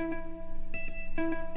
Fading sunset is in her face.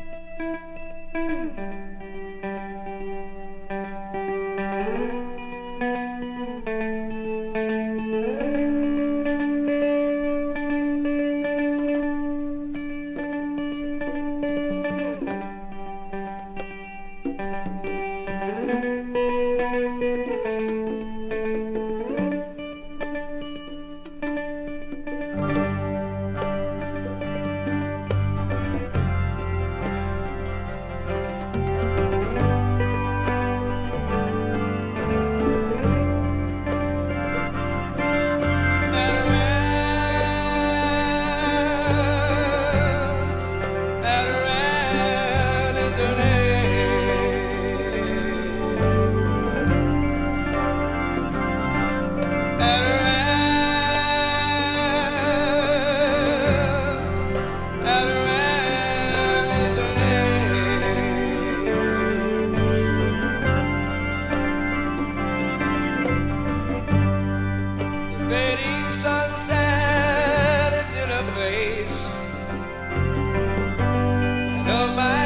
of my